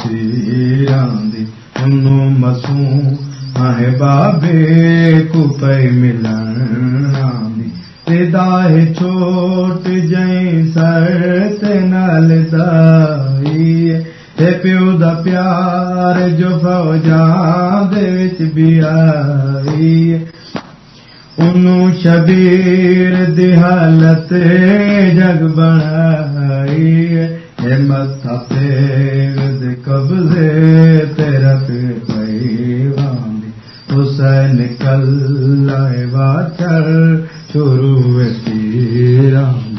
चीरांदी उन्नु मसूं कुपै मिलण छोट ते पियो प्यार जो फौजा दे विच भी आई انو شبیر دی حالت جگ بنائی اے مستہ سیغ دی قبضے تیرا پی پئی واندی حسین کل لائے باتر شروع تیران